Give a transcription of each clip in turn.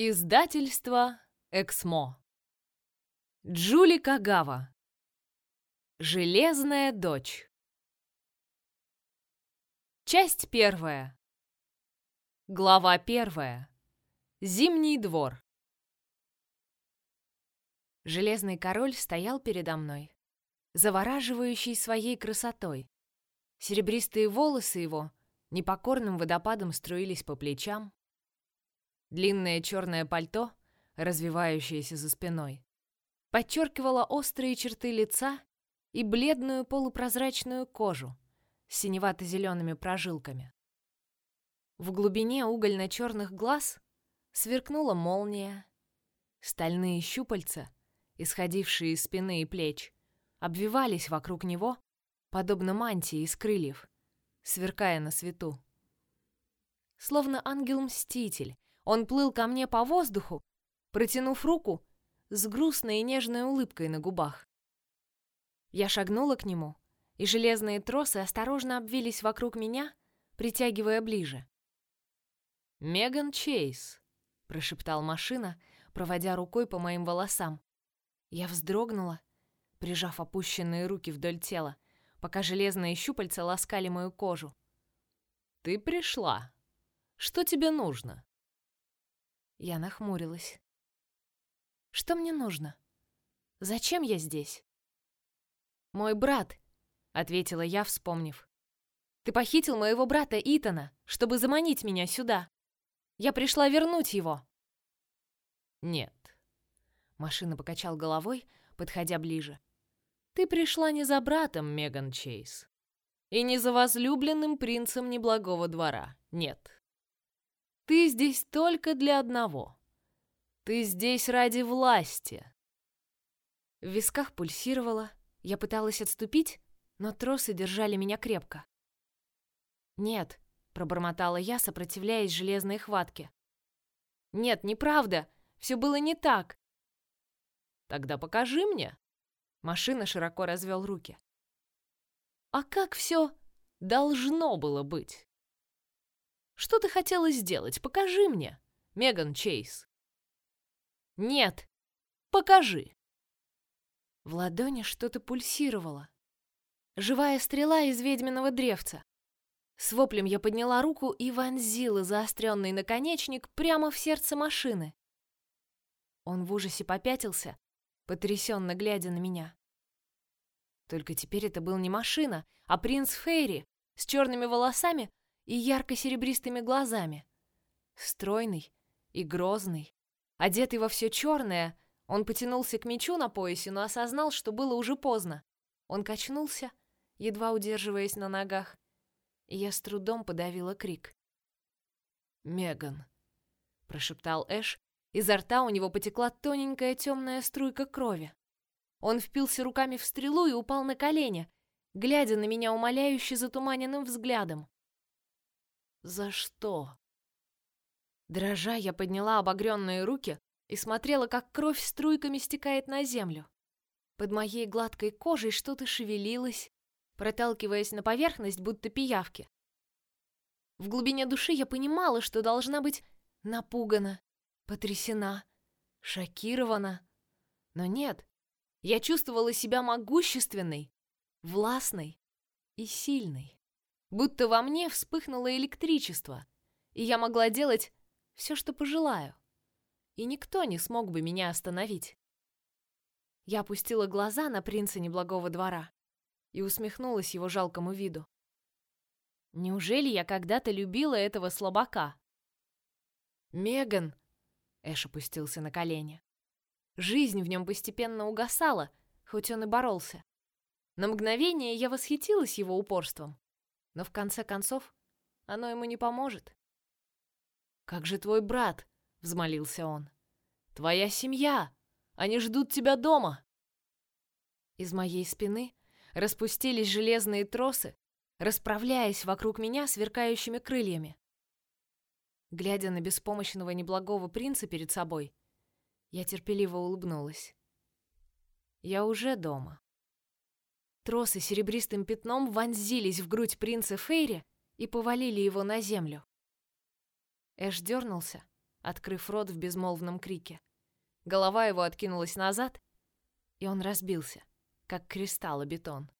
Издательство Эксмо. Джули Кагава. Железная дочь. Часть первая. Глава первая. Зимний двор. Железный король стоял передо мной, завораживающий своей красотой. Серебристые волосы его непокорным водопадом струились по плечам, Длинное черное пальто, развивающееся за спиной, подчеркивало острые черты лица и бледную полупрозрачную кожу с синевато-зелеными прожилками. В глубине угольно-черных глаз сверкнула молния. Стальные щупальца, исходившие из спины и плеч, обвивались вокруг него, подобно мантии из крыльев, сверкая на свету. Словно ангел-мститель, он плыл ко мне по воздуху, протянув руку с грустной и нежной улыбкой на губах. Я шагнула к нему, и железные тросы осторожно обвились вокруг меня, притягивая ближе. «Меган Чейз», — прошептал машина, проводя рукой по моим волосам. Я вздрогнула, прижав опущенные руки вдоль тела, пока железные щупальца ласкали мою кожу. «Ты пришла. Что тебе нужно?» Я нахмурилась. Что мне нужно? Зачем я здесь? Мой брат, ответила я, вспомнив. Ты похитил моего брата Итана, чтобы заманить меня сюда. Я пришла вернуть его. Нет. Машина покачал головой, подходя ближе. Ты пришла не за братом, Меган Чейз, и не за возлюбленным принцем неблагого двора. Нет. Ты здесь только для одного. Ты здесь ради власти. В висках пульсировало. Я пыталась отступить, но тросы держали меня крепко. Нет, пробормотала я, сопротивляясь железной хватке. Нет, неправда. Все было не так. Тогда покажи мне. Машина широко развел руки. А как все должно было быть? Что ты хотела сделать? Покажи мне, Меган Чейз. Нет, покажи. В ладони что-то пульсировало. Живая стрела из ведьминого древца. С воплем я подняла руку и вонзила заостренный наконечник прямо в сердце машины. Он в ужасе попятился, потрясенно глядя на меня. Только теперь это был не машина, а принц Фейри с черными волосами и ярко-серебристыми глазами. Стройный и грозный, одетый во все черное, он потянулся к мечу на поясе, но осознал, что было уже поздно. Он качнулся, едва удерживаясь на ногах, и я с трудом подавила крик. «Меган», — прошептал Эш, изо рта у него потекла тоненькая темная струйка крови. Он впился руками в стрелу и упал на колени, глядя на меня умоляюще затуманенным взглядом. За что? Дрожа, я подняла обогренные руки и смотрела, как кровь струйками стекает на землю. Под моей гладкой кожей что-то шевелилось, проталкиваясь на поверхность, будто пиявки. В глубине души я понимала, что должна быть напугана, потрясена, шокирована. Но нет, я чувствовала себя могущественной, властной и сильной будто во мне вспыхнуло электричество, и я могла делать все, что пожелаю, и никто не смог бы меня остановить. Я опустила глаза на принца неблагого двора и усмехнулась его жалкому виду. Неужели я когда-то любила этого слабака? Меган, Эш опустился на колени. Жизнь в нем постепенно угасала, хоть он и боролся. На мгновение я восхитилась его упорством, но в конце концов оно ему не поможет. «Как же твой брат?» — взмолился он. «Твоя семья! Они ждут тебя дома!» Из моей спины распустились железные тросы, расправляясь вокруг меня сверкающими крыльями. Глядя на беспомощного неблагого принца перед собой, я терпеливо улыбнулась. Я уже дома. Тросы серебристым пятном вонзились в грудь принца Фейри и повалили его на землю. Эш дернулся, открыв рот в безмолвном крике. Голова его откинулась назад, и он разбился, как кристалл о бетон.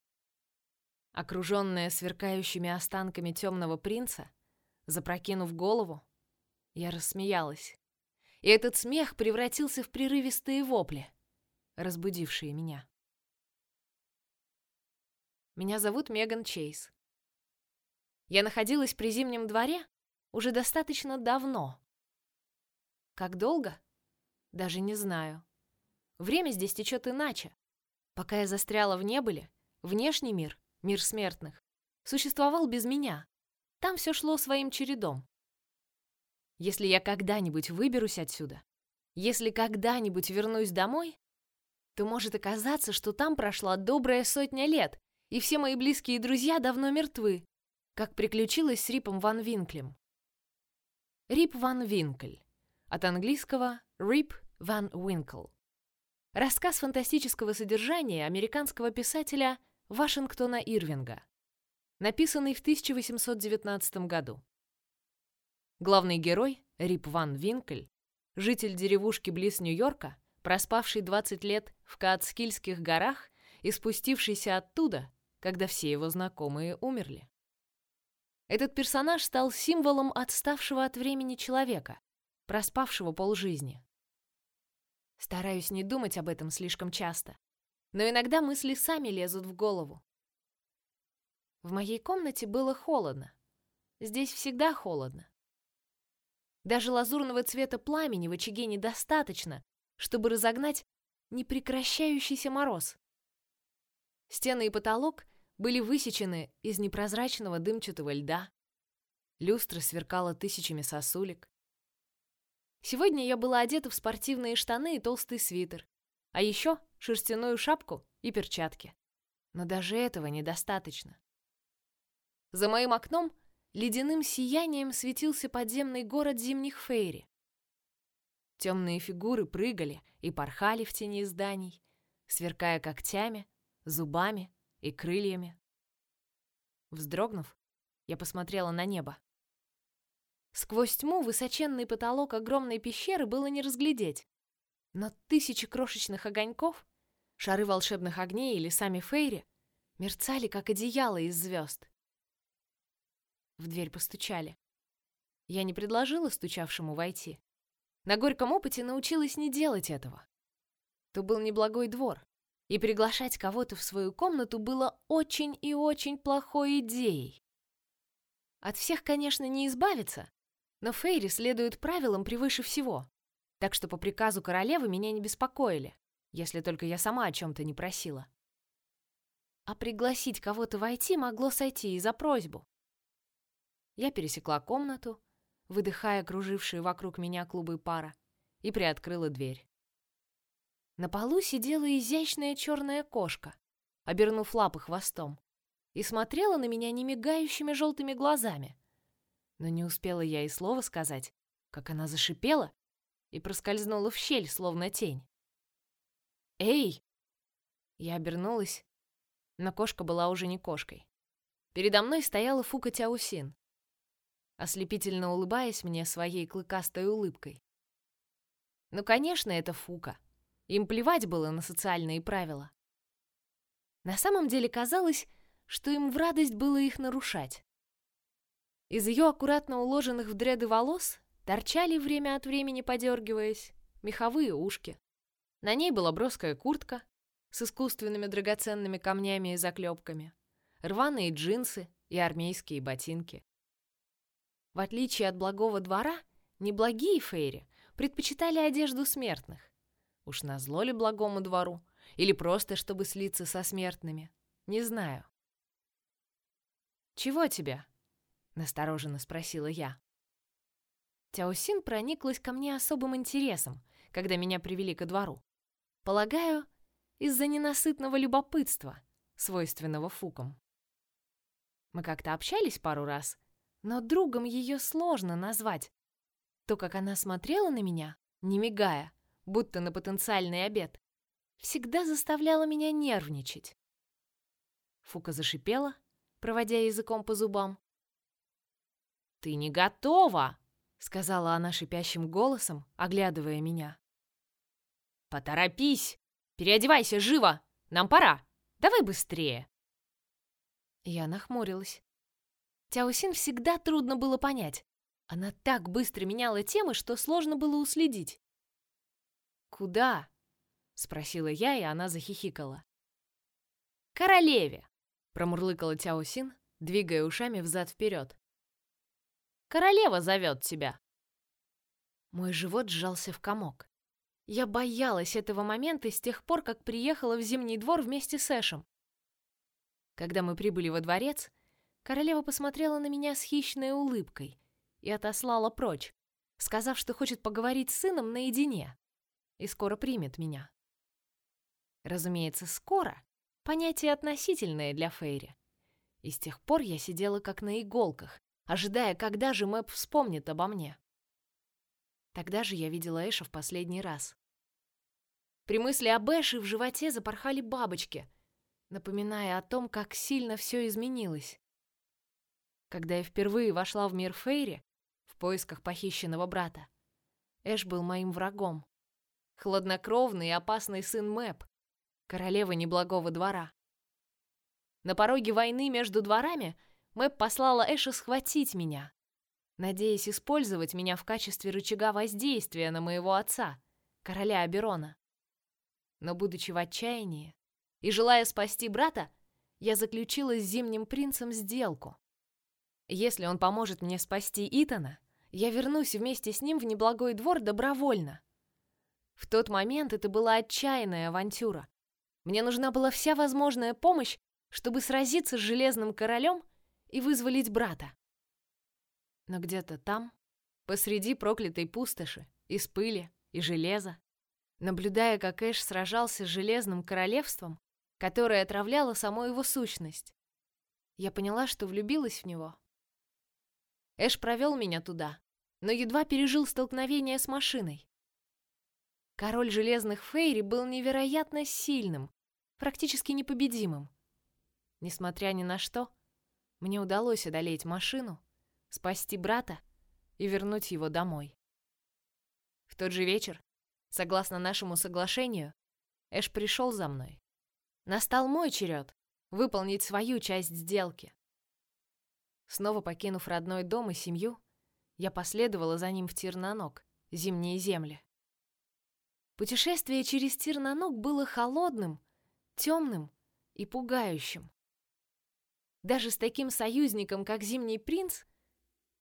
Окруженная сверкающими останками темного принца, запрокинув голову, я рассмеялась. И этот смех превратился в прерывистые вопли, разбудившие меня. Меня зовут Меган Чейз. Я находилась при Зимнем дворе уже достаточно давно. Как долго? Даже не знаю. Время здесь течет иначе. Пока я застряла в небыле, внешний мир, мир смертных, существовал без меня. Там все шло своим чередом. Если я когда-нибудь выберусь отсюда, если когда-нибудь вернусь домой, то может оказаться, что там прошла добрая сотня лет, и все мои близкие друзья давно мертвы, как приключилось с Рипом Ван Винклем. Рип Ван Винкль. От английского Rip Van Winkle. Рассказ фантастического содержания американского писателя Вашингтона Ирвинга, написанный в 1819 году. Главный герой, Рип Ван Винкль, житель деревушки близ Нью-Йорка, проспавший 20 лет в Каатскильских горах и спустившийся оттуда, когда все его знакомые умерли. Этот персонаж стал символом отставшего от времени человека, проспавшего полжизни. Стараюсь не думать об этом слишком часто, но иногда мысли сами лезут в голову. В моей комнате было холодно. Здесь всегда холодно. Даже лазурного цвета пламени в очаге недостаточно, чтобы разогнать непрекращающийся мороз. Стены и потолок были высечены из непрозрачного дымчатого льда. Люстра сверкала тысячами сосулек. Сегодня я была одета в спортивные штаны и толстый свитер, а еще шерстяную шапку и перчатки. Но даже этого недостаточно. За моим окном ледяным сиянием светился подземный город зимних фейри. Темные фигуры прыгали и порхали в тени зданий, сверкая когтями, зубами и крыльями. Вздрогнув, я посмотрела на небо. Сквозь тьму высоченный потолок огромной пещеры было не разглядеть, но тысячи крошечных огоньков, шары волшебных огней или сами фейри, мерцали, как одеяло из звезд. В дверь постучали. Я не предложила стучавшему войти. На горьком опыте научилась не делать этого. То был неблагой двор, и приглашать кого-то в свою комнату было очень и очень плохой идеей. От всех, конечно, не избавиться, но Фейри следуют правилам превыше всего, так что по приказу королевы меня не беспокоили, если только я сама о чем-то не просила. А пригласить кого-то войти могло сойти и за просьбу. Я пересекла комнату, выдыхая кружившие вокруг меня клубы пара, и приоткрыла дверь. На полу сидела изящная черная кошка, обернув лапы хвостом, и смотрела на меня немигающими желтыми глазами. Но не успела я и слова сказать, как она зашипела и проскользнула в щель, словно тень. «Эй!» Я обернулась, но кошка была уже не кошкой. Передо мной стояла Фука Тяусин, ослепительно улыбаясь мне своей клыкастой улыбкой. Ну, конечно, это Фука. Им плевать было на социальные правила. На самом деле казалось, что им в радость было их нарушать. Из ее аккуратно уложенных в дреды волос торчали время от времени, подергиваясь, меховые ушки. На ней была броская куртка с искусственными драгоценными камнями и заклепками, рваные джинсы и армейские ботинки. В отличие от благого двора, неблагие фейри предпочитали одежду смертных. Уж назло ли благому двору? Или просто, чтобы слиться со смертными? Не знаю. «Чего тебе?» — настороженно спросила я. Тяосин прониклась ко мне особым интересом, когда меня привели ко двору. Полагаю, из-за ненасытного любопытства, свойственного фукам. Мы как-то общались пару раз, но другом ее сложно назвать. То, как она смотрела на меня, не мигая, будто на потенциальный обед, всегда заставляла меня нервничать. Фука зашипела, проводя языком по зубам. «Ты не готова!» сказала она шипящим голосом, оглядывая меня. Поторопись! Переодевайся живо! Нам пора! Давай быстрее!» Я нахмурилась. Тяосин всегда трудно было понять. Она так быстро меняла темы, что сложно было уследить. «Куда?» — спросила я, и она захихикала. «Королеве!» — промурлыкала Тяосин, двигая ушами взад-вперед. «Королева зовет тебя!» Мой живот сжался в комок. Я боялась этого момента с тех пор, как приехала в Зимний двор вместе с Эшем. Когда мы прибыли во дворец, королева посмотрела на меня с хищной улыбкой и отослала прочь, сказав, что хочет поговорить с сыном наедине и скоро примет меня. Разумеется, скоро — понятие относительное для Фейри. И с тех пор я сидела как на иголках, ожидая, когда же Мэп вспомнит обо мне. Тогда же я видела Эша в последний раз. При мысли об Эше в животе запорхали бабочки, напоминая о том, как сильно все изменилось. Когда я впервые вошла в мир Фейри в поисках похищенного брата, Эш был моим врагом. Хладнокровный и опасный сын Мэп, королевы неблагого двора. На пороге войны между дворами Мэп послала Эша схватить меня, надеясь использовать меня в качестве рычага воздействия на моего отца, короля Аберона. Но будучи в отчаянии и желая спасти брата, я заключила с Зимним принцем сделку. Если он поможет мне спасти Итана, я вернусь вместе с ним в неблагой двор добровольно. В тот момент это была отчаянная авантюра. Мне нужна была вся возможная помощь, чтобы сразиться с Железным Королем и вызволить брата. Но где-то там, посреди проклятой пустоши, из пыли и железа, наблюдая, как Эш сражался с Железным Королевством, которое отравляло саму его сущность, я поняла, что влюбилась в него. Эш провел меня туда, но едва пережил столкновение с машиной. Король Железных Фейри был невероятно сильным, практически непобедимым. Несмотря ни на что, мне удалось одолеть машину спасти брата и вернуть его домой. В тот же вечер, согласно нашему соглашению, Эш пришел за мной. Настал мой черед выполнить свою часть сделки. Снова покинув родной дом и семью, я последовала за ним в Тирнанок, зимние земли. Путешествие через Тирнанок было холодным, темным и пугающим. Даже с таким союзником, как Зимний принц,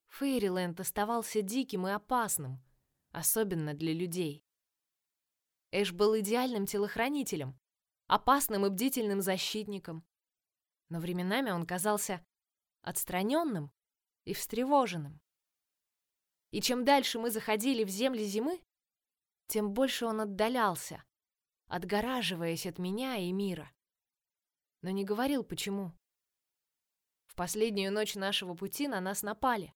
Фейриленд оставался диким и опасным, особенно для людей. Эш был идеальным телохранителем, опасным и бдительным защитником, но временами он казался отстраненным и встревоженным. И чем дальше мы заходили в земли зимы, тем больше он отдалялся, отгораживаясь от меня и мира. Но не говорил, почему. В последнюю ночь нашего пути на нас напали.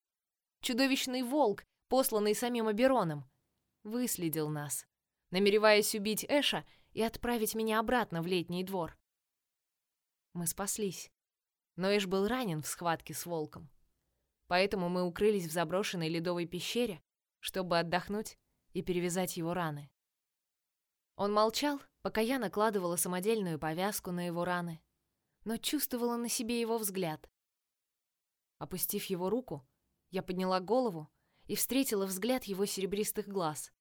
Чудовищный волк, посланный самим Абероном, выследил нас, намереваясь убить Эша и отправить меня обратно в летний двор. Мы спаслись, но Эш был ранен в схватке с волком. Поэтому мы укрылись в заброшенной ледовой пещере, чтобы отдохнуть и перевязать его раны. Он молчал, пока я накладывала самодельную повязку на его раны, но чувствовала на себе его взгляд. Опустив его руку, я подняла голову и встретила взгляд его серебристых глаз.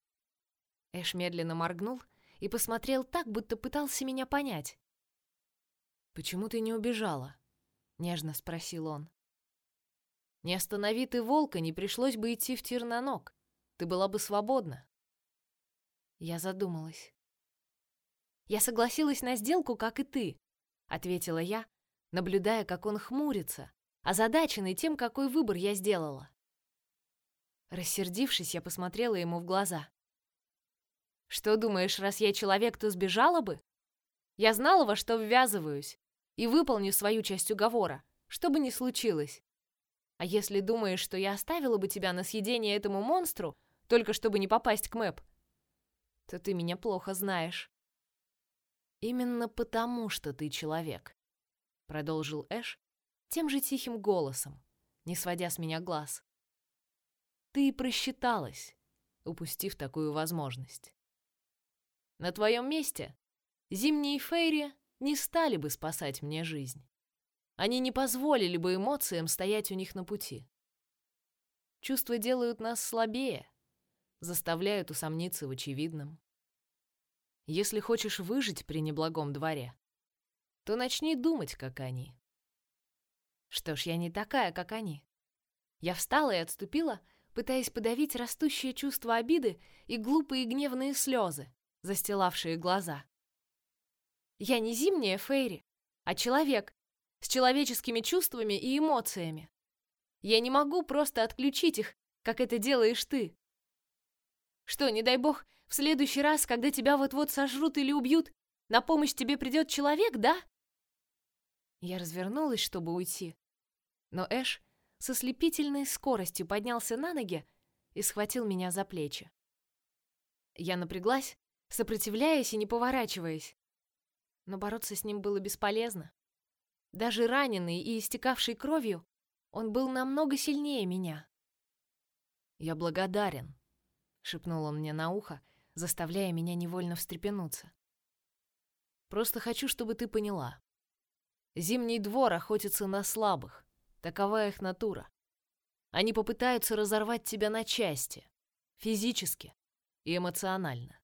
Эш медленно моргнул и посмотрел так, будто пытался меня понять. «Почему ты не убежала?» — нежно спросил он. «Не останови ты волка, не пришлось бы идти в тир на ног. Ты была бы свободна». Я задумалась. «Я согласилась на сделку, как и ты», — ответила я, наблюдая, как он хмурится, озадаченный тем, какой выбор я сделала. Рассердившись, я посмотрела ему в глаза. «Что думаешь, раз я человек, то сбежала бы? Я знала, во что ввязываюсь, и выполню свою часть уговора, что бы ни случилось. А если думаешь, что я оставила бы тебя на съедение этому монстру, только чтобы не попасть к Мэп, то ты меня плохо знаешь». «Именно потому, что ты человек», — продолжил Эш, тем же тихим голосом, не сводя с меня глаз. ты и просчиталась, упустив такую возможность. На твоем месте зимние фейри не стали бы спасать мне жизнь. Они не позволили бы эмоциям стоять у них на пути. Чувства делают нас слабее, заставляют усомниться в очевидном. Если хочешь выжить при неблагом дворе, то начни думать, как они. Что ж, я не такая, как они. Я встала и отступила, пытаясь подавить растущее чувство обиды и глупые гневные слезы, застилавшие глаза. Я не зимняя Фейри, а человек с человеческими чувствами и эмоциями. Я не могу просто отключить их, как это делаешь ты. Что, не дай бог, в следующий раз, когда тебя вот-вот сожрут или убьют, на помощь тебе придет человек, да? Я развернулась, чтобы уйти. Но Эш со слепительной скоростью поднялся на ноги и схватил меня за плечи. Я напряглась, сопротивляясь и не поворачиваясь. Но бороться с ним было бесполезно. Даже раненый и истекавший кровью, он был намного сильнее меня. «Я благодарен», — шепнул он мне на ухо, заставляя меня невольно встрепенуться. «Просто хочу, чтобы ты поняла. Зимний двор охотится на слабых, такова их натура. Они попытаются разорвать тебя на части, физически и эмоционально.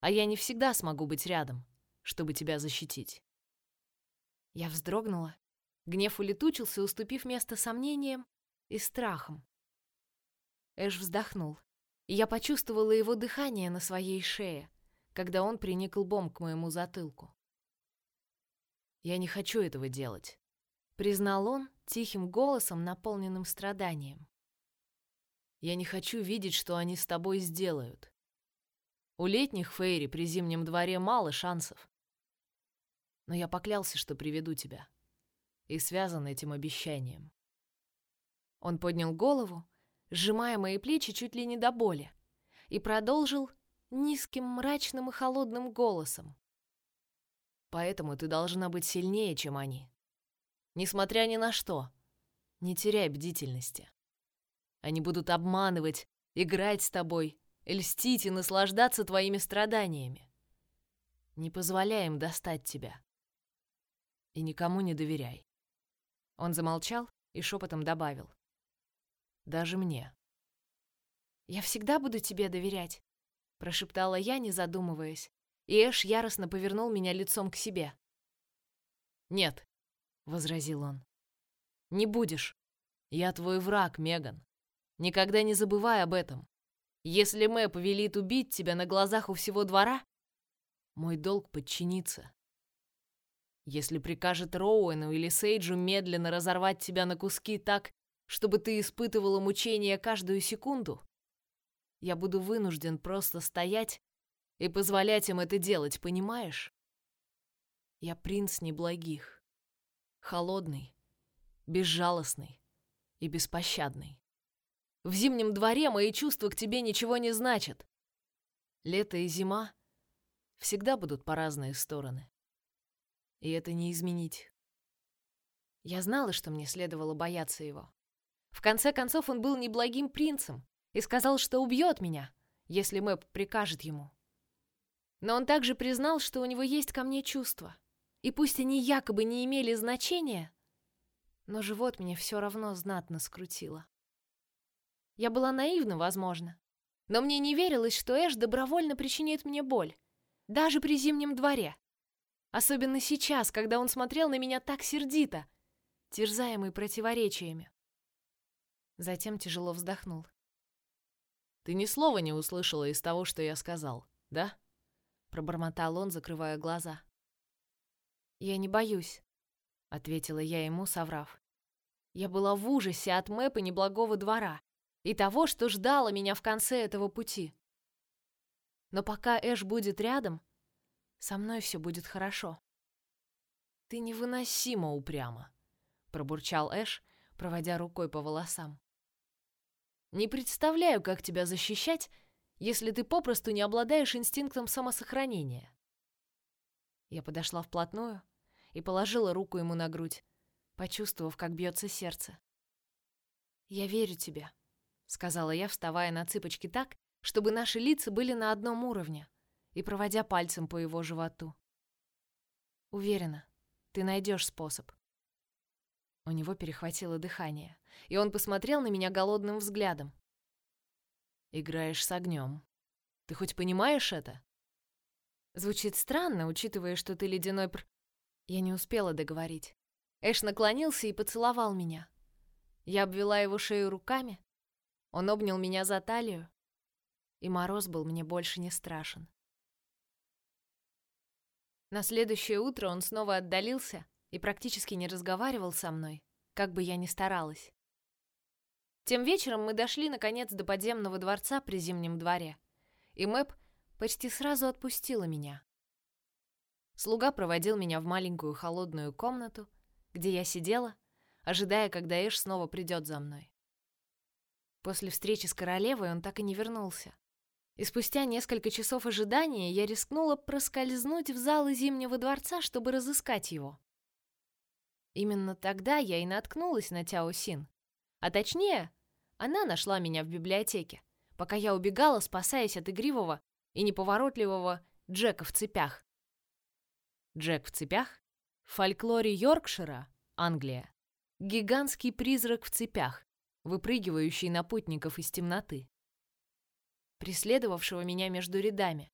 А я не всегда смогу быть рядом, чтобы тебя защитить». Я вздрогнула Гнев улетучился, уступив место сомнениям и страхам. Эш вздохнул, и я почувствовала его дыхание на своей шее, когда он приник лбом к моему затылку. «Я не хочу этого делать», — признал он тихим голосом, наполненным страданием. «Я не хочу видеть, что они с тобой сделают. У летних Фейри при зимнем дворе мало шансов. Но я поклялся, что приведу тебя и связан этим обещанием. Он поднял голову, сжимая мои плечи чуть ли не до боли, и продолжил низким, мрачным и холодным голосом. Поэтому ты должна быть сильнее, чем они. Несмотря ни на что, не теряй бдительности. Они будут обманывать, играть с тобой, льстить и наслаждаться твоими страданиями. Не позволяй им достать тебя. И никому не доверяй. Он замолчал и шепотом добавил. «Даже мне». «Я всегда буду тебе доверять», — прошептала я, не задумываясь, и Эш яростно повернул меня лицом к себе. «Нет», — возразил он. «Не будешь. Я твой враг, Меган. Никогда не забывай об этом. Если Мэп велит убить тебя на глазах у всего двора, мой долг подчиниться. Если прикажет Роуэну или Сейджу медленно разорвать тебя на куски так, чтобы ты испытывала мучения каждую секунду, я буду вынужден просто стоять и позволять им это делать, понимаешь? Я принц неблагих, холодный, безжалостный и беспощадный. В зимнем дворе мои чувства к тебе ничего не значат. Лето и зима всегда будут по разные стороны и это не изменить. Я знала, что мне следовало бояться его. В конце концов, он был неблагим принцем и сказал, что убьет меня, если Мэп прикажет ему. Но он также признал, что у него есть ко мне чувства. И пусть они якобы не имели значения, но живот мне все равно знатно скрутило. Я была наивна, возможно, но мне не верилось, что Эш добровольно причинит мне боль, даже при зимнем дворе. Особенно сейчас, когда он смотрел на меня так сердито, терзаемый противоречиями. Затем тяжело вздохнул. «Ты ни слова не услышала из того, что я сказал, да?» Пробормотал он, закрывая глаза. «Я не боюсь», — ответила я ему, соврав. Я была в ужасе от Мэпа неблагого двора и того, что ждало меня в конце этого пути. Но пока Эш будет рядом, со мной все будет хорошо. Ты невыносимо упряма, пробурчал Эш, проводя рукой по волосам. Не представляю, как тебя защищать, если ты попросту не обладаешь инстинктом самосохранения. Я подошла вплотную и положила руку ему на грудь, почувствовав, как бьется сердце. Я верю тебе, сказала я, вставая на цыпочки так, чтобы наши лица были на одном уровне, и проводя пальцем по его животу. Уверена, ты найдешь способ. У него перехватило дыхание, и он посмотрел на меня голодным взглядом. Играешь с огнем. Ты хоть понимаешь это? Звучит странно, учитывая, что ты ледяной пр... Я не успела договорить. Эш наклонился и поцеловал меня. Я обвела его шею руками. Он обнял меня за талию, и мороз был мне больше не страшен. На следующее утро он снова отдалился и практически не разговаривал со мной, как бы я ни старалась. Тем вечером мы дошли наконец до подземного дворца при Зимнем дворе, и Мэп почти сразу отпустила меня. Слуга проводил меня в маленькую холодную комнату, где я сидела, ожидая, когда Эш снова придет за мной. После встречи с королевой он так и не вернулся. И спустя несколько часов ожидания я рискнула проскользнуть в залы Зимнего дворца, чтобы разыскать его. Именно тогда я и наткнулась на Тяо Син. А точнее, она нашла меня в библиотеке, пока я убегала, спасаясь от игривого и неповоротливого Джека в цепях. Джек в цепях? В фольклоре Йоркшира, Англия, гигантский призрак в цепях, выпрыгивающий на путников из темноты, преследовавшего меня между рядами.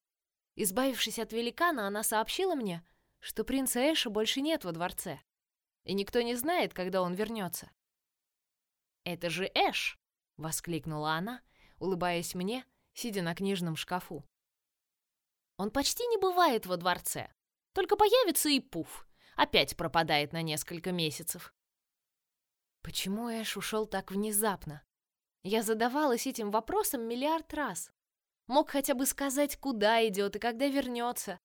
Избавившись от великана, она сообщила мне, что принца Эша больше нет во дворце, и никто не знает, когда он вернется. «Это же Эш!» — воскликнула она, улыбаясь мне, сидя на книжном шкафу. «Он почти не бывает во дворце. Только появится и пуф. Опять пропадает на несколько месяцев. Почему Эш ушел так внезапно? Я задавалась этим вопросом миллиард раз. Мог хотя бы сказать, куда идет и когда вернется.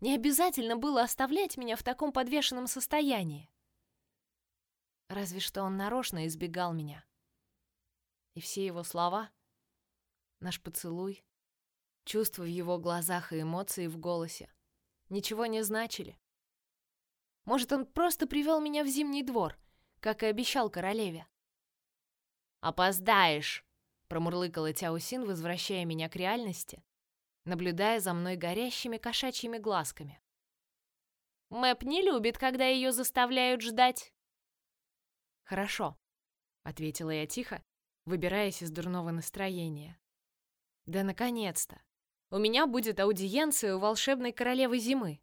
Не обязательно было оставлять меня в таком подвешенном состоянии. Разве что он нарочно избегал меня. И все его слова, наш поцелуй, чувства в его глазах и эмоции в голосе ничего не значили. Может, он просто привел меня в зимний двор, как и обещал королеве. «Опоздаешь!» — промурлыкала Тяусин, возвращая меня к реальности, наблюдая за мной горящими кошачьими глазками. «Мэп не любит, когда ее заставляют ждать». «Хорошо», — ответила я тихо, выбираясь из дурного настроения. «Да наконец-то! У меня будет аудиенция у волшебной королевы зимы.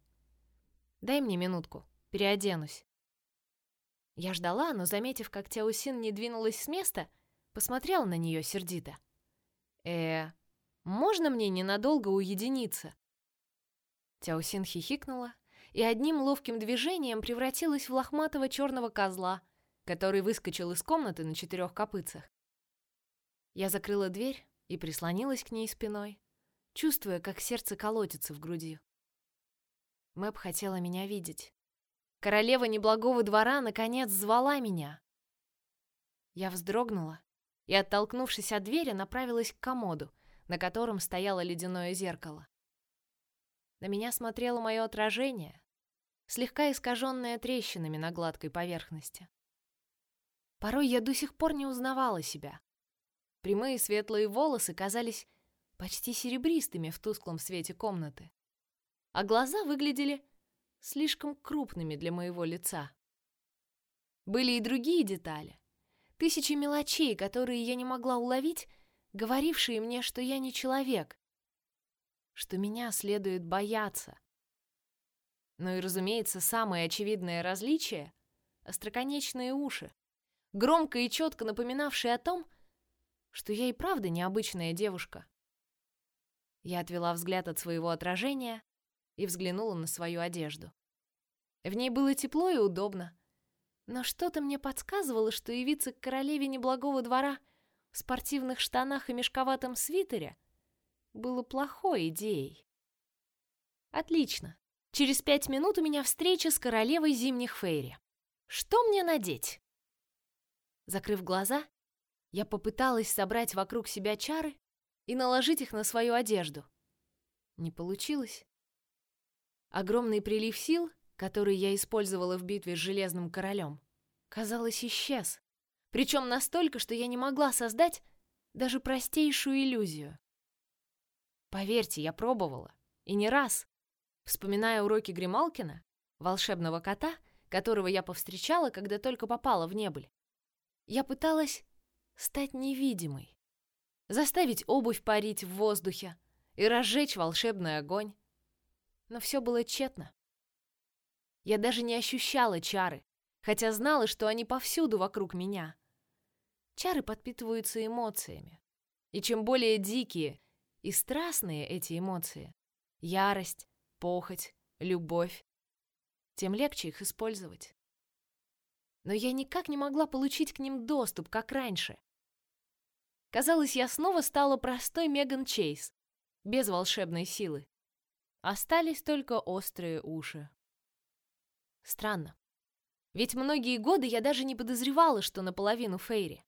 Дай мне минутку, переоденусь. Я ждала, но, заметив, как Тяусин не двинулась с места, посмотрела на нее сердито. «Э, можно мне ненадолго уединиться?» Тяусин хихикнула и одним ловким движением превратилась в лохматого черного козла, который выскочил из комнаты на четырех копытцах. Я закрыла дверь и прислонилась к ней спиной чувствуя, как сердце колотится в груди. Мэп хотела меня видеть. Королева неблагого двора наконец звала меня. Я вздрогнула и, оттолкнувшись от двери, направилась к комоду, на котором стояло ледяное зеркало. На меня смотрело мое отражение, слегка искаженное трещинами на гладкой поверхности. Порой я до сих пор не узнавала себя. Прямые светлые волосы казались почти серебристыми в тусклом свете комнаты. А глаза выглядели слишком крупными для моего лица. Были и другие детали. Тысячи мелочей, которые я не могла уловить, говорившие мне, что я не человек, что меня следует бояться. Ну и, разумеется, самое очевидное различие — остроконечные уши, громко и четко напоминавшие о том, что я и правда необычная девушка. Я отвела взгляд от своего отражения и взглянула на свою одежду. В ней было тепло и удобно. Но что-то мне подсказывало, что явиться к королеве неблагого двора в спортивных штанах и мешковатом свитере было плохой идеей. Отлично. Через пять минут у меня встреча с королевой зимних фейри. Что мне надеть? Закрыв глаза, я попыталась собрать вокруг себя чары и наложить их на свою одежду. Не получилось. Огромный прилив сил, который я использовала в битве с Железным Королем, казалось, исчез. Причем настолько, что я не могла создать даже простейшую иллюзию. Поверьте, я пробовала, и не раз. Вспоминая уроки Грималкина, волшебного кота, которого я повстречала, когда только попала в небыль, я пыталась стать невидимой, заставить обувь парить в воздухе и разжечь волшебный огонь. Но все было тщетно. Я даже не ощущала чары, хотя знала, что они повсюду вокруг меня. Чары подпитываются эмоциями. И чем более дикие и страстные эти эмоции — ярость, похоть, любовь — тем легче их использовать. Но я никак не могла получить к ним доступ, как раньше. Казалось, я снова стала простой Меган Чейз, без волшебной силы. Остались только острые уши. Странно. Ведь многие годы я даже не подозревала, что наполовину Фейри.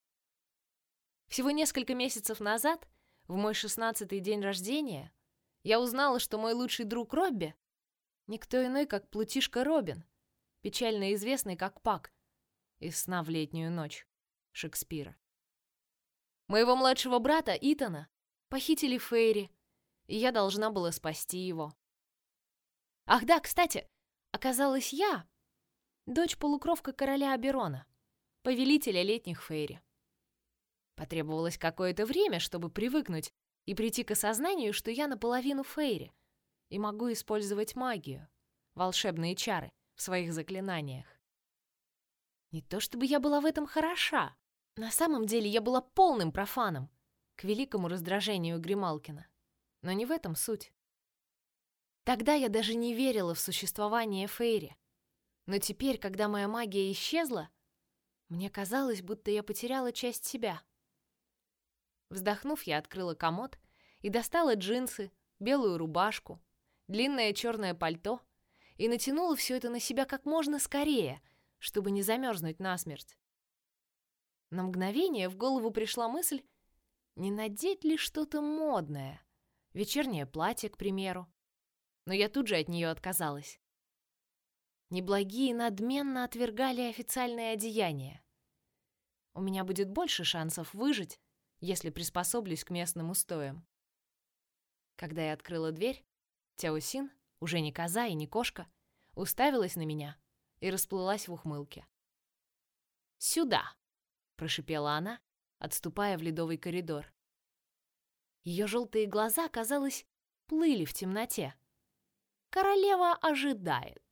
Всего несколько месяцев назад, в мой шестнадцатый день рождения, я узнала, что мой лучший друг Робби — никто иной, как Плутишка Робин, печально известный как Пак из «Сна в летнюю ночь» Шекспира. Моего младшего брата Итана похитили Фейри, и я должна была спасти его. Ах да, кстати, оказалось я, дочь полукровка короля Аберона, повелителя летних Фейри. Потребовалось какое-то время, чтобы привыкнуть и прийти к осознанию, что я наполовину Фейри и могу использовать магию, волшебные чары в своих заклинаниях. Не то чтобы я была в этом хороша. На самом деле я была полным профаном, к великому раздражению Грималкина. Но не в этом суть. Тогда я даже не верила в существование Фейри. Но теперь, когда моя магия исчезла, мне казалось, будто я потеряла часть себя. Вздохнув, я открыла комод и достала джинсы, белую рубашку, длинное черное пальто и натянула все это на себя как можно скорее, чтобы не замерзнуть насмерть. На мгновение в голову пришла мысль, не надеть ли что-то модное, вечернее платье, к примеру. Но я тут же от нее отказалась. Неблагие надменно отвергали официальное одеяние. У меня будет больше шансов выжить, если приспособлюсь к местным устоям. Когда я открыла дверь, Тяосин, уже не коза и не кошка, уставилась на меня и расплылась в ухмылке. «Сюда!» — прошипела она, отступая в ледовый коридор. Ее желтые глаза, казалось, плыли в темноте. «Королева ожидает!»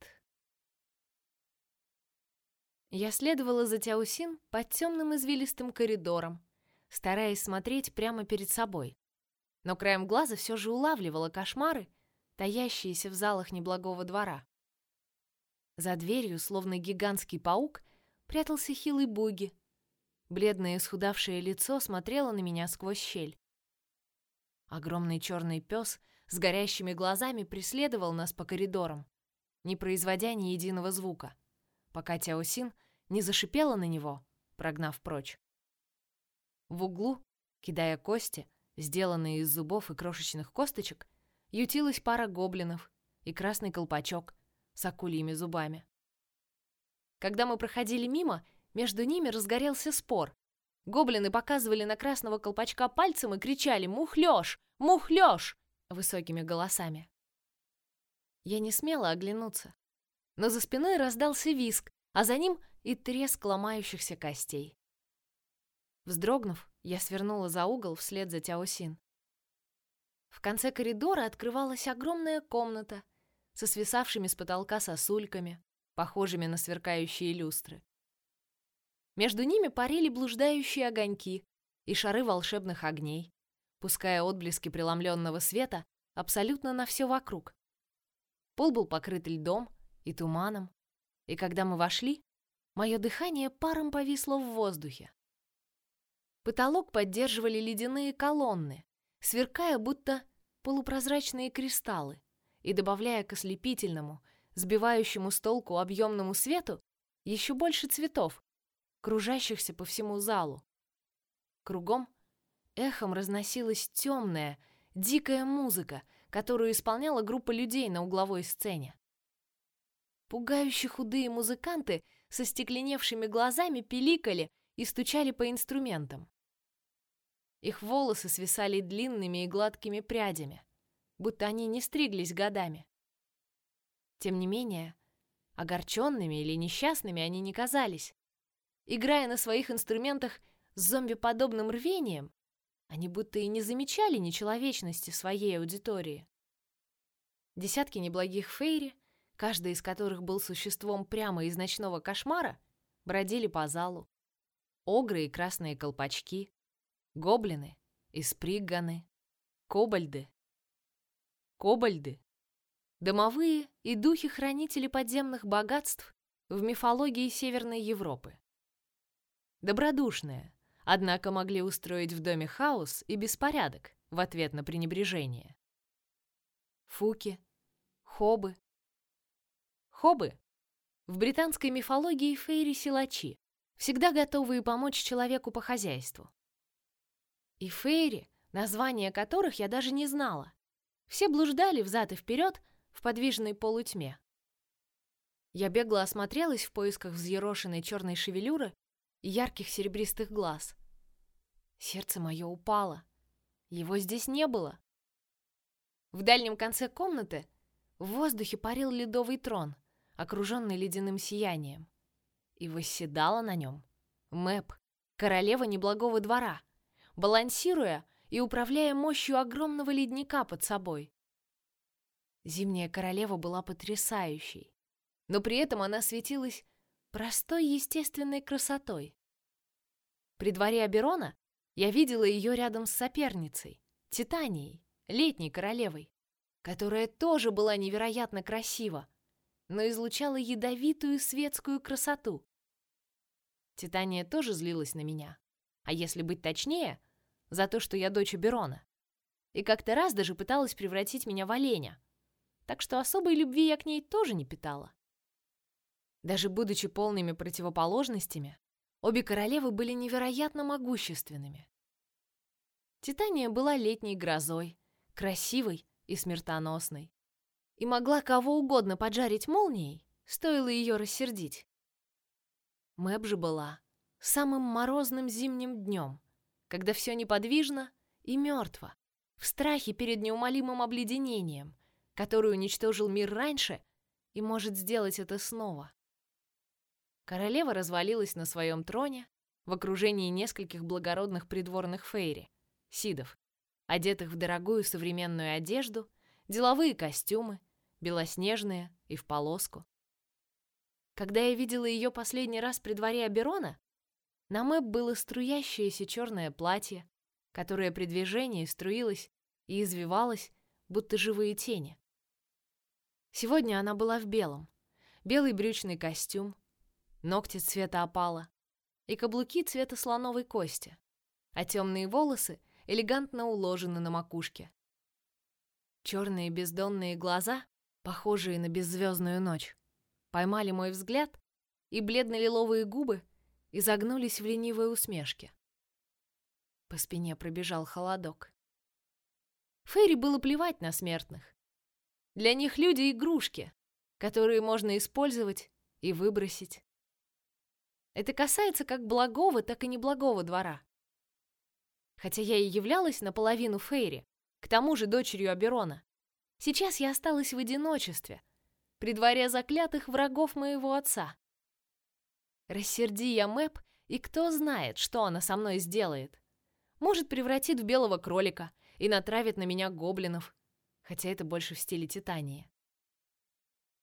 Я следовала за Тяусин по темным извилистым коридорам, стараясь смотреть прямо перед собой. Но краем глаза все же улавливала кошмары, таящиеся в залах неблагого двора. За дверью, словно гигантский паук, прятался хилый буги. Бледное исхудавшее лицо смотрело на меня сквозь щель. Огромный черный пес с горящими глазами преследовал нас по коридорам, не производя ни единого звука, пока Тяосин не зашипела на него, прогнав прочь. В углу, кидая кости, сделанные из зубов и крошечных косточек, ютилась пара гоблинов и красный колпачок с акульими зубами. Когда мы проходили мимо, между ними разгорелся спор. Гоблины показывали на красного колпачка пальцем и кричали «Мухлёж! Мухлёж!» высокими голосами. Я не смела оглянуться, но за спиной раздался виск, а за ним и треск ломающихся костей. Вздрогнув, я свернула за угол вслед за Тяосин. В конце коридора открывалась огромная комната со свисавшими с потолка сосульками, похожими на сверкающие люстры. Между ними парили блуждающие огоньки и шары волшебных огней, пуская отблески преломленного света абсолютно на все вокруг. Пол был покрыт льдом и туманом, и когда мы вошли, мое дыхание паром повисло в воздухе. Потолок поддерживали ледяные колонны, сверкая будто полупрозрачные кристаллы и добавляя к ослепительному, сбивающему с толку объемному свету еще больше цветов, кружащихся по всему залу. Кругом эхом разносилась темная, дикая музыка, которую исполняла группа людей на угловой сцене. Пугающие худые музыканты со стекленевшими глазами пиликали и стучали по инструментам. Их волосы свисали длинными и гладкими прядями, будто они не стриглись годами. Тем не менее, огорченными или несчастными они не казались. Играя на своих инструментах с зомби-подобным рвением, они будто и не замечали нечеловечности своей аудитории. Десятки неблагих фейри, каждый из которых был существом прямо из ночного кошмара, бродили по залу. Огры и красные колпачки, гоблины и спригганы, кобальды. Кобальды — домовые и духи-хранители подземных богатств в мифологии Северной Европы. Добродушные, однако могли устроить в доме хаос и беспорядок в ответ на пренебрежение. Фуки, хобы. Хобы в британской мифологии фейри-силачи, всегда готовые помочь человеку по хозяйству. И фейри, названия которых я даже не знала, все блуждали взад и вперед в подвижной полутьме. Я бегло осмотрелась в поисках взъерошенной черной шевелюры и ярких серебристых глаз. Сердце мое упало. Его здесь не было. В дальнем конце комнаты в воздухе парил ледовый трон, окруженный ледяным сиянием. И восседала на нем Мэп, королева неблагого двора, балансируя и управляя мощью огромного ледника под собой. Зимняя королева была потрясающей, но при этом она светилась простой естественной красотой. При дворе Аберона я видела ее рядом с соперницей, Титанией, летней королевой, которая тоже была невероятно красива, но излучала ядовитую светскую красоту. Титания тоже злилась на меня, а если быть точнее, за то, что я дочь Берона. И как-то раз даже пыталась превратить меня в оленя. Так что особой любви я к ней тоже не питала. Даже будучи полными противоположностями, обе королевы были невероятно могущественными. Титания была летней грозой, красивой и смертоносной, и могла кого угодно поджарить молнией, стоило ее рассердить. Мэб же была самым морозным зимним днем, когда все неподвижно и мертво, в страхе перед неумолимым обледенением, который уничтожил мир раньше и может сделать это снова. Королева развалилась на своем троне в окружении нескольких благородных придворных фейри, сидов, одетых в дорогую современную одежду, деловые костюмы, белоснежные и в полоску. Когда я видела ее последний раз при дворе Аберона, на Мэп было струящееся черное платье, которое при движении струилось и извивалось, будто живые тени. Сегодня она была в белом. Белый брючный костюм, ногти цвета опала и каблуки цвета слоновой кости, а темные волосы элегантно уложены на макушке. Черные бездонные глаза, похожие на беззвездную ночь, поймали мой взгляд, и бледно-лиловые губы изогнулись в ленивой усмешке. По спине пробежал холодок. Фейри было плевать на смертных. Для них люди — игрушки, которые можно использовать и выбросить. Это касается как благого, так и неблагого двора. Хотя я и являлась наполовину Фейри, к тому же дочерью Аберона, сейчас я осталась в одиночестве, при дворе заклятых врагов моего отца. Рассерди я Мэп, и кто знает, что она со мной сделает. Может, превратит в белого кролика и натравит на меня гоблинов, хотя это больше в стиле Титании.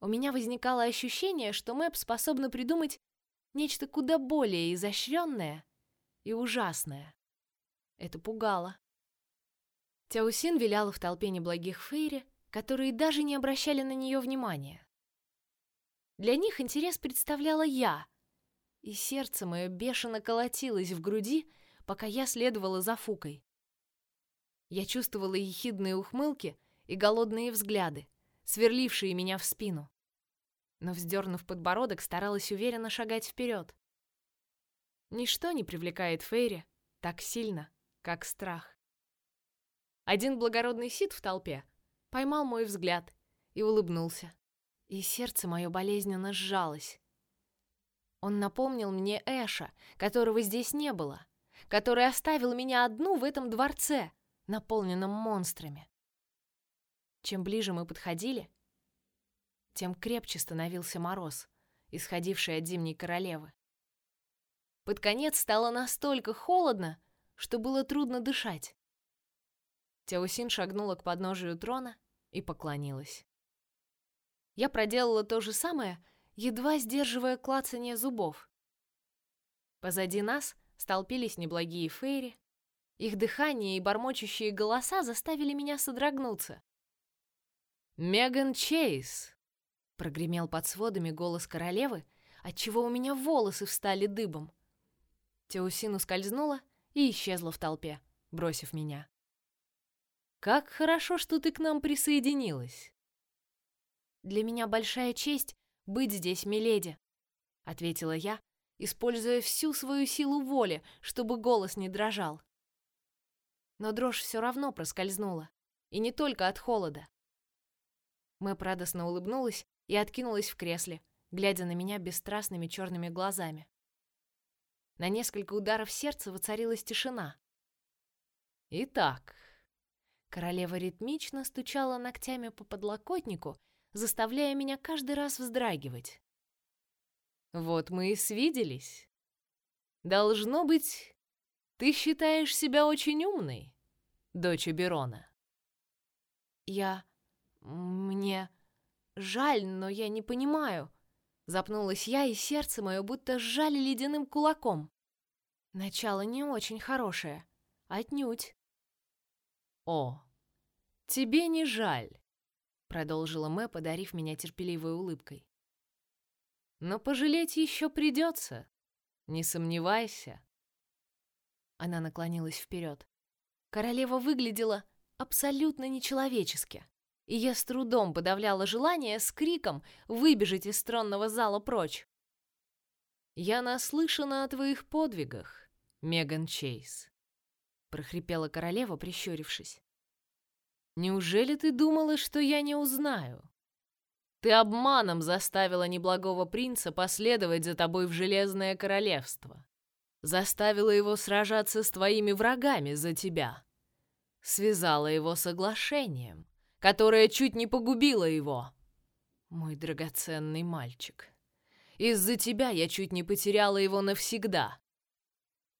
У меня возникало ощущение, что Мэп способна придумать нечто куда более изощренное и ужасное. Это пугало. Тяусин виляла в толпе неблагих фейри, которые даже не обращали на нее внимания. Для них интерес представляла я — и сердце мое бешено колотилось в груди, пока я следовала за Фукой. Я чувствовала ехидные ухмылки и голодные взгляды, сверлившие меня в спину. Но, вздернув подбородок, старалась уверенно шагать вперед. Ничто не привлекает Фейри так сильно, как страх. Один благородный сит в толпе поймал мой взгляд и улыбнулся, и сердце мое болезненно сжалось. Он напомнил мне Эша, которого здесь не было, который оставил меня одну в этом дворце, наполненном монстрами. Чем ближе мы подходили, тем крепче становился мороз, исходивший от зимней королевы. Под конец стало настолько холодно, что было трудно дышать. Тяусин шагнула к подножию трона и поклонилась. Я проделала то же самое, едва сдерживая клацание зубов. Позади нас столпились неблагие фейри. Их дыхание и бормочущие голоса заставили меня содрогнуться. «Меган Чейз!» — прогремел под сводами голос королевы, отчего у меня волосы встали дыбом. Теусин ускользнула и исчезла в толпе, бросив меня. «Как хорошо, что ты к нам присоединилась!» «Для меня большая честь быть здесь, миледи», — ответила я, используя всю свою силу воли, чтобы голос не дрожал. Но дрожь все равно проскользнула, и не только от холода. Мэп радостно улыбнулась и откинулась в кресле, глядя на меня бесстрастными черными глазами. На несколько ударов сердца воцарилась тишина. Итак, королева ритмично стучала ногтями по подлокотнику, заставляя меня каждый раз вздрагивать. Вот мы и свиделись. Должно быть, ты считаешь себя очень умной, дочь Берона. Я... мне... жаль, но я не понимаю. Запнулась я, и сердце мое будто сжали ледяным кулаком. Начало не очень хорошее. Отнюдь. О, тебе не жаль, продолжила Мэ, подарив меня терпеливой улыбкой. Но пожалеть еще придется. Не сомневайся. Она наклонилась вперед. Королева выглядела абсолютно нечеловечески, и я с трудом подавляла желание с криком выбежать из тронного зала прочь. «Я наслышана о твоих подвигах, Меган Чейз», — прохрипела королева, прищурившись. «Неужели ты думала, что я не узнаю? Ты обманом заставила неблагого принца последовать за тобой в Железное Королевство. Заставила его сражаться с твоими врагами за тебя. Связала его соглашением, которое чуть не погубило его. Мой драгоценный мальчик. Из-за тебя я чуть не потеряла его навсегда.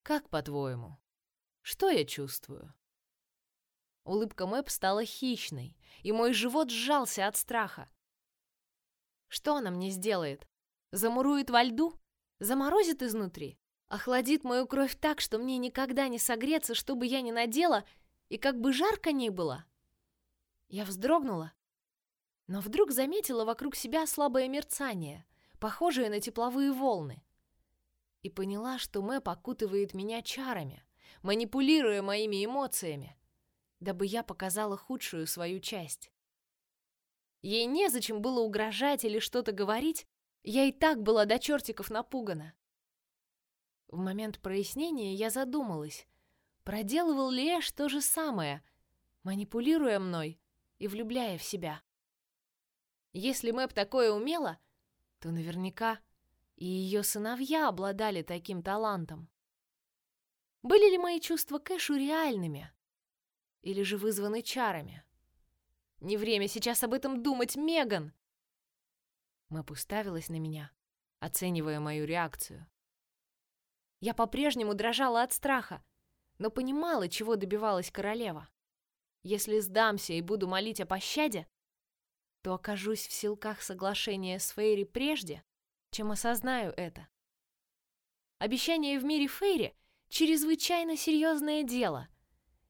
Как по-твоему? Что я чувствую? Улыбка Мэп стала хищной, и мой живот сжался от страха. Что она мне сделает? Замурует во льду? Заморозит изнутри? Охладит мою кровь так, что мне никогда не согреться, что бы я ни надела, и как бы жарко ни было? Я вздрогнула, но вдруг заметила вокруг себя слабое мерцание, похожее на тепловые волны, и поняла, что Мэп окутывает меня чарами, манипулируя моими эмоциями, дабы я показала худшую свою часть. Ей незачем было угрожать или что-то говорить, я и так была до чертиков напугана. В момент прояснения я задумалась, проделывал ли Эш то же самое, манипулируя мной и влюбляя в себя. Если Мэп такое умела, то наверняка и ее сыновья обладали таким талантом. Были ли мои чувства к Эшу реальными? Или же вызваны чарами? Не время сейчас об этом думать, Меган!» Мэп уставилась на меня, оценивая мою реакцию. Я по-прежнему дрожала от страха, но понимала, чего добивалась королева. Если сдамся и буду молить о пощаде, то окажусь в силках соглашения с Фейри прежде, чем осознаю это. Обещание в мире Фейри — чрезвычайно серьезное дело,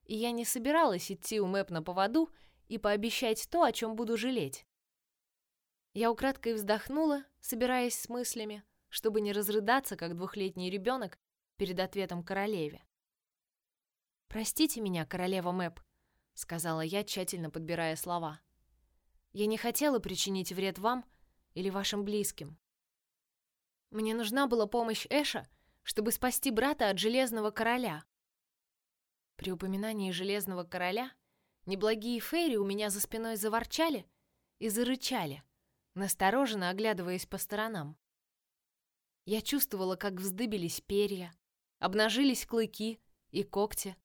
и я не собиралась идти у Мэп на поводу и пообещать то, о чем буду жалеть. Я украдкой вздохнула, собираясь с мыслями, чтобы не разрыдаться, как двухлетний ребенок перед ответом королеве. «Простите меня, королева Мэп», — сказала я, тщательно подбирая слова. «Я не хотела причинить вред вам или вашим близким. Мне нужна была помощь Эша, чтобы спасти брата от Железного Короля». При упоминании Железного Короля Неблагие фейри у меня за спиной заворчали и зарычали, настороженно оглядываясь по сторонам. Я чувствовала, как вздыбились перья, Обнажились клыки и когти.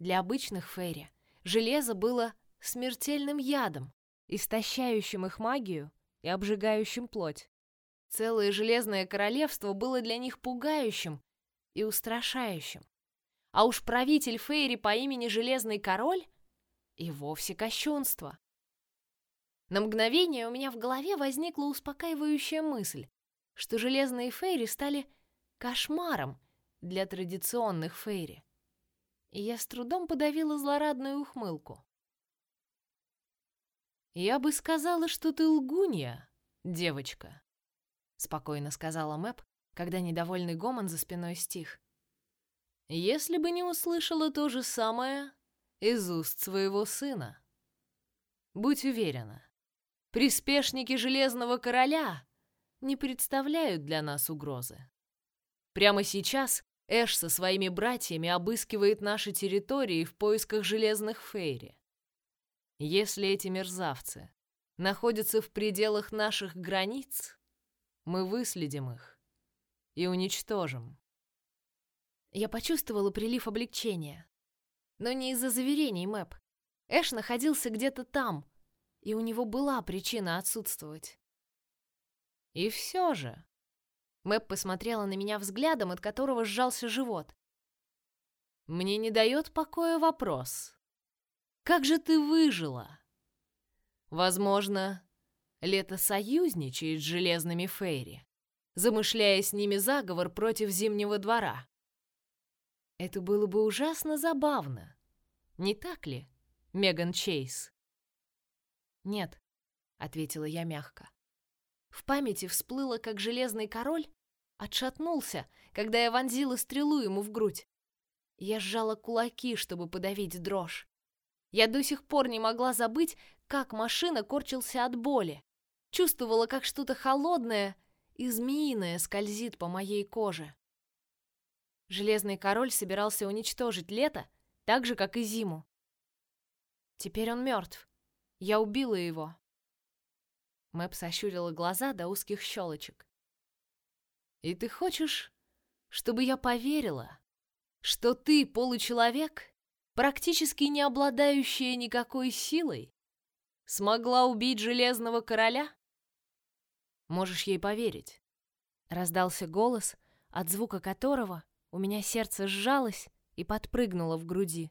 Для обычных фейри железо было смертельным ядом, истощающим их магию и обжигающим плоть. Целое железное королевство было для них пугающим и устрашающим. А уж правитель Фейри по имени Железный Король и вовсе кощунство. На мгновение у меня в голове возникла успокаивающая мысль, что Железные Фейри стали кошмаром для традиционных Фейри. И я с трудом подавила злорадную ухмылку. «Я бы сказала, что ты лгунья, девочка», — спокойно сказала Мэп, когда недовольный гомон за спиной стих. «Если бы не услышала то же самое из уст своего сына. Будь уверена, приспешники Железного Короля не представляют для нас угрозы. Прямо сейчас Эш со своими братьями обыскивает наши территории в поисках Железных Фейри. Если эти мерзавцы находятся в пределах наших границ, мы выследим их и уничтожим. Я почувствовала прилив облегчения. Но не из-за заверений Мэп. Эш находился где-то там, и у него была причина отсутствовать. И все же... Мэп посмотрела на меня взглядом, от которого сжался живот. Мне не дает покоя вопрос. Как же ты выжила? Возможно, Лето союзничает с железными Фейри замышляя с ними заговор против Зимнего двора. Это было бы ужасно забавно, не так ли, Меган Чейз? Нет, ответила я мягко. В памяти всплыло, как железный король отшатнулся, когда я вонзила стрелу ему в грудь. Я сжала кулаки, чтобы подавить дрожь. Я до сих пор не могла забыть, как машина корчился от боли. Чувствовала, как что-то холодное и змеиное скользит по моей коже. Железный король собирался уничтожить лето, так же, как и зиму. Теперь он мертв. Я убила его. Мэп сощурила глаза до узких щелочек. И ты хочешь, чтобы я поверила, что ты получеловек, практически не обладающая никакой силой, смогла убить Железного Короля? Можешь ей поверить. Раздался голос, от звука которого у меня сердце сжалось и подпрыгнуло в груди.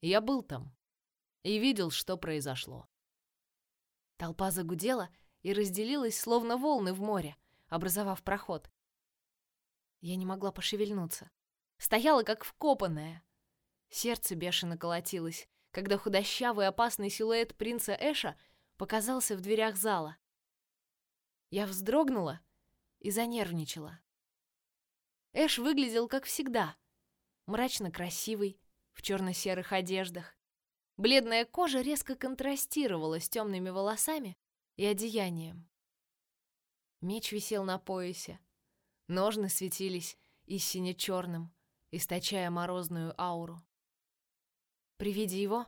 Я был там и видел, что произошло. Толпа загудела и разделилась, словно волны в море, образовав проход. Я не могла пошевельнуться. Стояла, как вкопанная. Сердце бешено колотилось, когда худощавый опасный силуэт принца Эша показался в дверях зала. Я вздрогнула и занервничала. Эш выглядел как всегда, мрачно красивый, в черно-серых одеждах. Бледная кожа резко контрастировала с темными волосами и одеянием. Меч висел на поясе, ножны светились и сине-черным, источая морозную ауру. При виде его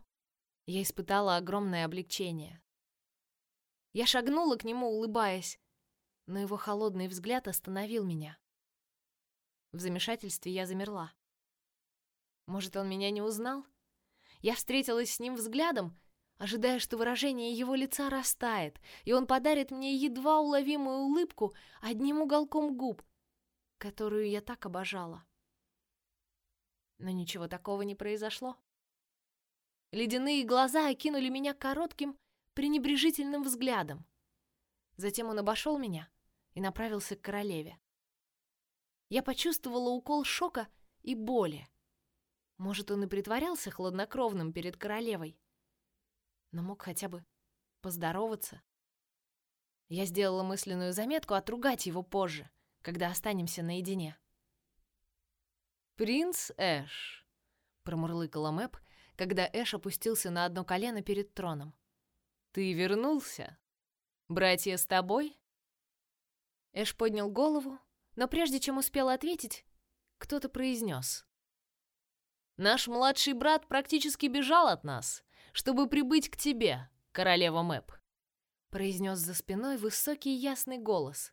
я испытала огромное облегчение. Я шагнула к нему, улыбаясь, но его холодный взгляд остановил меня. В замешательстве я замерла. Может, он меня не узнал? Я встретилась с ним взглядом, ожидая, что выражение его лица растает, и он подарит мне едва уловимую улыбку одним уголком губ, которую я так обожала. Но ничего такого не произошло. Ледяные глаза окинули меня коротким, пренебрежительным взглядом. Затем он обошел меня и направился к королеве. Я почувствовала укол шока и боли. Может, он и притворялся хладнокровным перед королевой, но мог хотя бы поздороваться. Я сделала мысленную заметку отругать его позже, когда останемся наедине. «Принц Эш», — промурлыкала Мэп, когда Эш опустился на одно колено перед троном. «Ты вернулся? Братья с тобой?» Эш поднял голову, но прежде чем успел ответить, кто-то произнес. «Наш младший брат практически бежал от нас, чтобы прибыть к тебе, королева Мэп», произнес за спиной высокий ясный голос.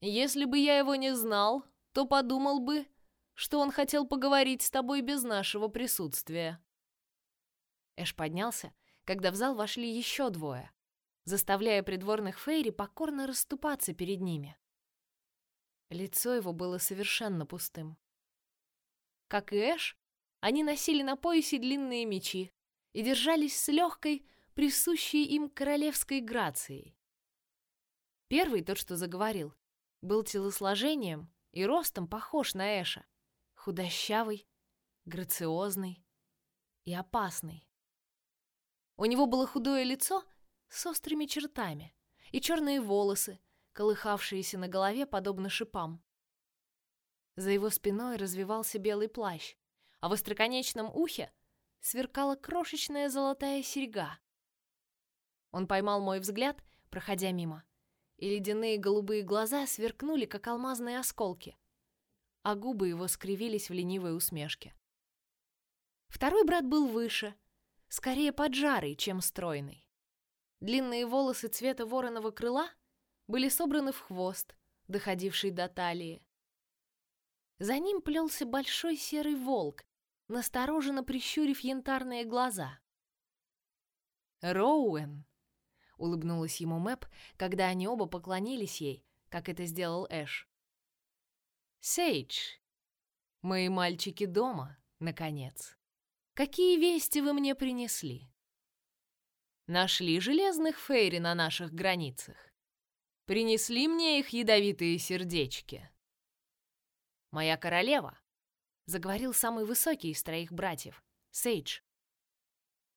«Если бы я его не знал, кто подумал бы, что он хотел поговорить с тобой без нашего присутствия. Эш поднялся, когда в зал вошли еще двое, заставляя придворных Фейри покорно расступаться перед ними. Лицо его было совершенно пустым. Как и Эш, они носили на поясе длинные мечи и держались с легкой, присущей им королевской грацией. Первый, тот, что заговорил, был телосложением и ростом похож на Эша, худощавый, грациозный и опасный. У него было худое лицо с острыми чертами и черные волосы, колыхавшиеся на голове подобно шипам. За его спиной развивался белый плащ, а в остроконечном ухе сверкала крошечная золотая серьга. Он поймал мой взгляд, проходя мимо, и ледяные голубые глаза сверкнули, как алмазные осколки, а губы его скривились в ленивой усмешке. Второй брат был выше, скорее поджарый, чем стройный. Длинные волосы цвета вороного крыла были собраны в хвост, доходивший до талии. За ним плелся большой серый волк, настороженно прищурив янтарные глаза. «Роуэн!» — улыбнулась ему Мэп, когда они оба поклонились ей, как это сделал Эш. «Сейдж! Мои мальчики дома, наконец! Какие вести вы мне принесли?» Нашли железных фейри на наших границах. Принесли мне их ядовитые сердечки. Моя королева, заговорил самый высокий из троих братьев, Сейдж.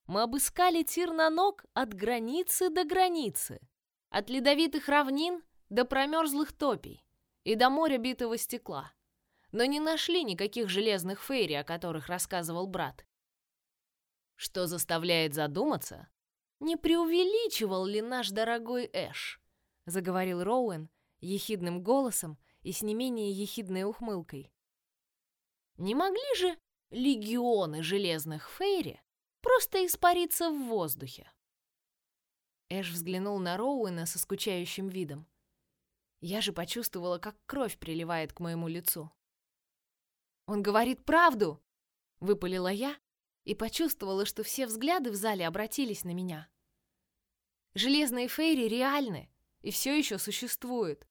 Мы обыскали тир на ног от границы до границы, от ледовитых равнин до промерзлых топий и до моря битого стекла, но не нашли никаких железных фейри, о которых рассказывал брат. Что заставляет задуматься, не преувеличивал ли наш дорогой Эш? Заговорил Роуэн ехидным голосом и с не менее ехидной ухмылкой. Не могли же легионы железных фейри просто испариться в воздухе? Эш взглянул на Роуэна со скучающим видом. Я же почувствовала, как кровь приливает к моему лицу. Он говорит правду, выпалила я и почувствовала, что все взгляды в зале обратились на меня. Железные фейри реальны и все еще существуют.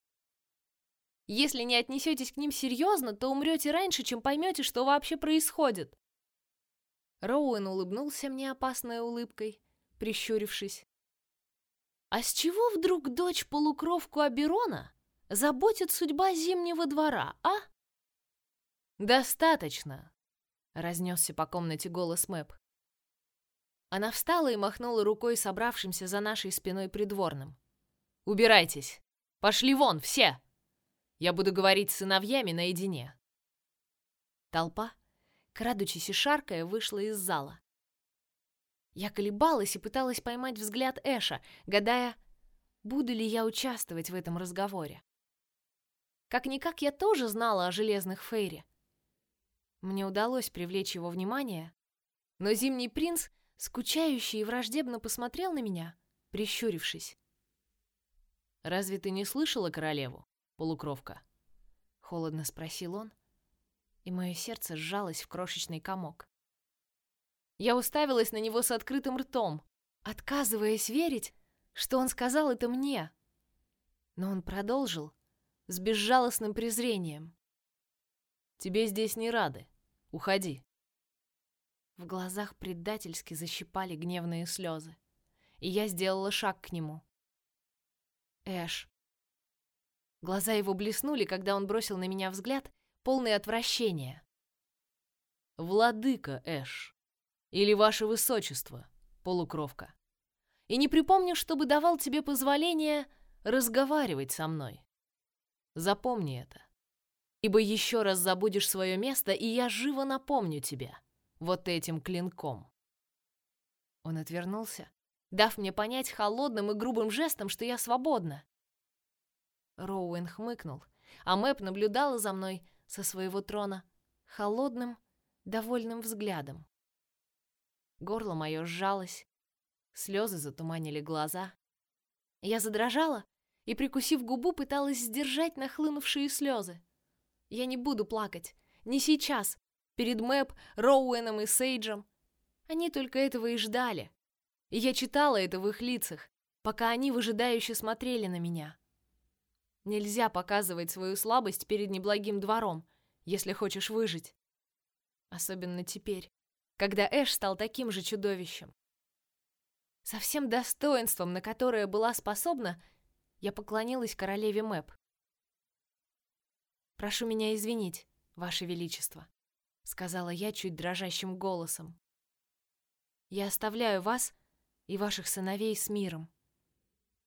Если не отнесетесь к ним серьезно, то умрете раньше, чем поймете, что вообще происходит. Роуэн улыбнулся мне опасной улыбкой, прищурившись. А с чего вдруг дочь полукровку Аберона заботит судьба зимнего двора, а? Достаточно, разнесся по комнате голос Мэп. Она встала и махнула рукой собравшимся за нашей спиной придворным. «Убирайтесь! Пошли вон, все! Я буду говорить с сыновьями наедине!» Толпа, крадучись и шаркая, вышла из зала. Я колебалась и пыталась поймать взгляд Эша, гадая, буду ли я участвовать в этом разговоре. Как-никак я тоже знала о железных фейре. Мне удалось привлечь его внимание, но Зимний принц скучающий и враждебно посмотрел на меня, прищурившись. «Разве ты не слышала королеву, полукровка?» — холодно спросил он, и мое сердце сжалось в крошечный комок. Я уставилась на него с открытым ртом, отказываясь верить, что он сказал это мне. Но он продолжил с безжалостным презрением. «Тебе здесь не рады. Уходи». В глазах предательски защипали гневные слезы, и я сделала шаг к нему. Эш. Глаза его блеснули, когда он бросил на меня взгляд, полный отвращения. Владыка Эш. Или ваше высочество, полукровка. И не припомню, чтобы давал тебе позволение разговаривать со мной. Запомни это. Ибо еще раз забудешь свое место, и я живо напомню тебе вот этим клинком. Он отвернулся, дав мне понять холодным и грубым жестом, что я свободна. Роуэн хмыкнул, а Мэп наблюдала за мной со своего трона холодным, довольным взглядом. Горло мое сжалось, слезы затуманили глаза. Я задрожала и, прикусив губу, пыталась сдержать нахлынувшие слезы. Я не буду плакать. Не сейчас. Перед Мэп, Роуэном и Сейджем. Они только этого и ждали. И я читала это в их лицах, пока они выжидающе смотрели на меня. Нельзя показывать свою слабость перед неблагим двором, если хочешь выжить. Особенно теперь, когда Эш стал таким же чудовищем. Со всем достоинством, на которое была способна, я поклонилась королеве Мэп. «Прошу меня извинить, Ваше Величество», — сказала я чуть дрожащим голосом. «Я оставляю вас и ваших сыновей с миром».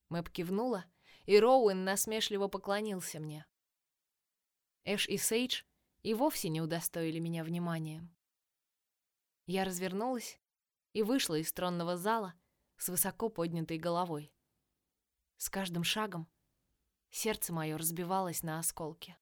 Мэп кивнула, и Роуэн насмешливо поклонился мне. Эш и Сейдж и вовсе не удостоили меня вниманием. Я развернулась и вышла из тронного зала с высоко поднятой головой. С каждым шагом сердце мое разбивалось на осколки.